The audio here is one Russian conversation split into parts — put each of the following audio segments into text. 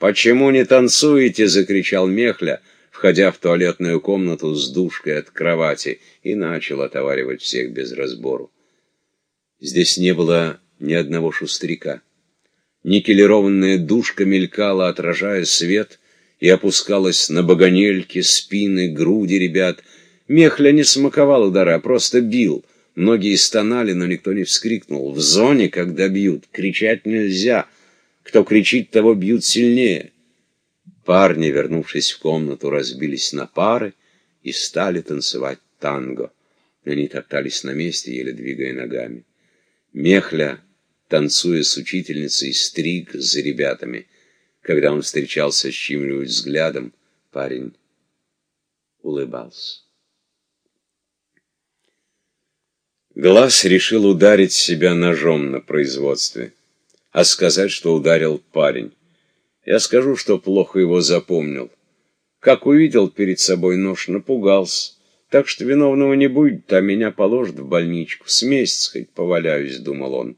«Почему не танцуете?» — закричал Мехля, входя в туалетную комнату с душкой от кровати, и начал отоваривать всех без разбору. Здесь не было ни одного шустряка. Никелированная душка мелькала, отражая свет, и опускалась на баганельки, спины, груди ребят. Мехля не смаковал удара, а просто бил. Многие стонали, но никто не вскрикнул. В зоне, когда бьют, кричать нельзя. Кто кричит, того бьют сильнее. Парни, вернувшись в комнату, разбились на пары и стали танцевать танго. Они топтались на месте, еле двигая ногами. Мехля, танцуя с учительницей, стриг за ребятами. Когда он встречался с чьим-нибудь взглядом, парень улыбался. Глаз решил ударить себя ножом на производстве, а сказать, что ударил парень. Я скажу, что плохо его запомнил. Как увидел перед собой нож, напугался. Так что виновного не будет, а меня положат в больничку. С месяц хоть поваляюсь, думал он.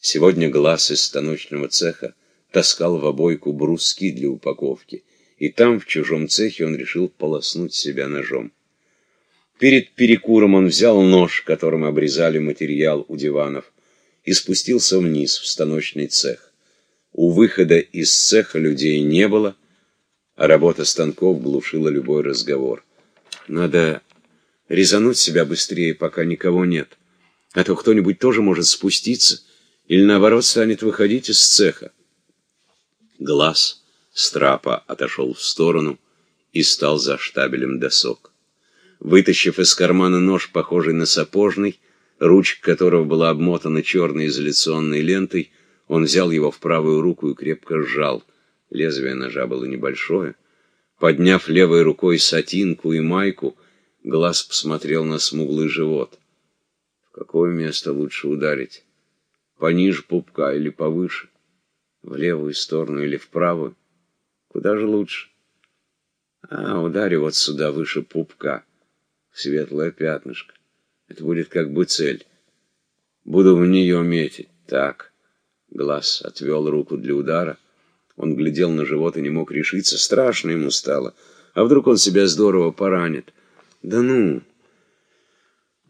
Сегодня глаз из станочного цеха таскал в обойку бруски для упаковки, и там, в чужом цехе, он решил полоснуть себя ножом. Перед перекуром он взял нож, которым обрезали материал у диванов, и спустился вниз в станочный цех. У выхода из цеха людей не было, а работа станков глушила любой разговор. Надо резануть себя быстрее, пока никого нет. А то кто-нибудь тоже может спуститься или, наоборот, станет выходить из цеха. Глаз страпа отошел в сторону и стал за штабелем досок. Вытащив из кармана нож, похожий на сапожный, ручка которого была обмотана черной изоляционной лентой, он взял его в правую руку и крепко сжал. Лезвие ножа было небольшое. Подняв левой рукой сатинку и майку, глаз посмотрел на смуглый живот. В какое место лучше ударить? Пониже пупка или повыше? В левую сторону или в правую? Куда же лучше? А, ударю вот сюда, выше пупка. Светлое пятнышко. Это будет как бы цель. Буду в нее метить. Так. Глаз отвел руку для удара. Он глядел на живот и не мог решиться. Страшно ему стало. А вдруг он себя здорово поранит? Да ну!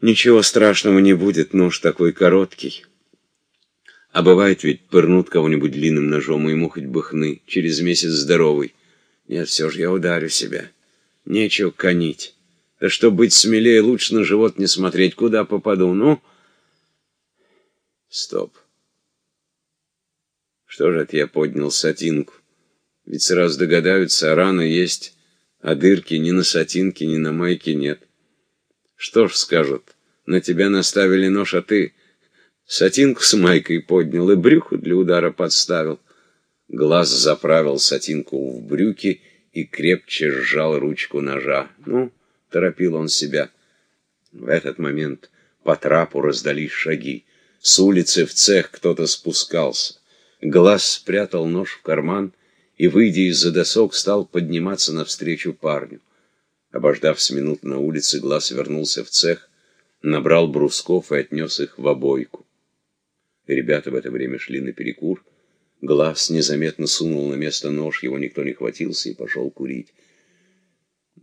Ничего страшного не будет, нож такой короткий. А бывает ведь, пырнут кого-нибудь длинным ножом, и ему хоть бы хны, через месяц здоровый. Нет, все же я ударю себя. Нечего конить. Да чтоб быть смелее, лучше на живот не смотреть, куда попаду. Ну? Стоп. Что же это я поднял сатинку? Ведь сразу догадаются, а рана есть, а дырки ни на сатинке, ни на майке нет. Что ж скажут, на тебя наставили нож, а ты сатинку с майкой поднял и брюху для удара подставил. Глаз заправил сатинку в брюки и крепче сжал ручку ножа. Ну, торопил он себя. В этот момент по трапу раздались шаги. С улицы в цех кто-то спускался. Глаз спрятал нож в карман и, выйдя из-за досок, стал подниматься навстречу парню. Обождав с минут на улице, Глаз вернулся в цех, набрал брусков и отнес их в обойку. Ребята в это время шли на перекур. Глаз незаметно сунул на место нож, его никто не хватился и пошел курить.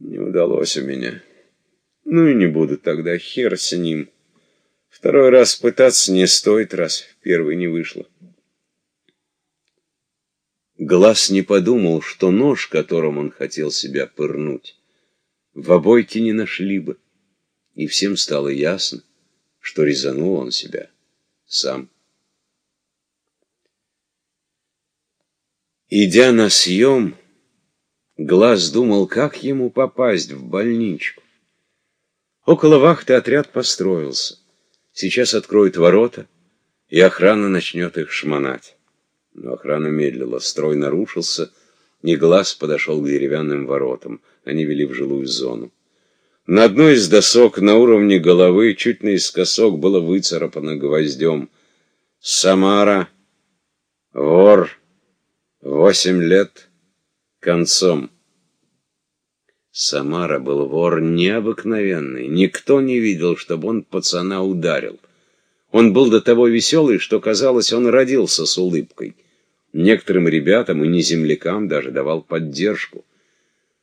Не удалось у меня. Ну и не буду тогда, хер с ним. Второй раз пытаться не стоит, раз в первый не вышло. Глаз не подумал, что нож, которым он хотел себя пырнуть, в обойке не нашли бы, и всем стало ясно, что резанул он себя сам. Идя на съем, Глаз думал, как ему попасть в больничку. Около вахты отряд построился. Сейчас откроют ворота, и охрана начнет их шмонать. Но охрана медлила, строй нарушился, и глаз подошел к деревянным воротам. Они вели в жилую зону. На одной из досок на уровне головы, чуть наискосок, было выцарапано гвоздем. «Самара, вор, восемь лет, концом». Самара был вор необыкновенный. Никто не видел, чтобы он пацана ударил. Он был до того веселый, что, казалось, он родился с улыбкой. Некоторым ребятам и не землякам даже давал поддержку.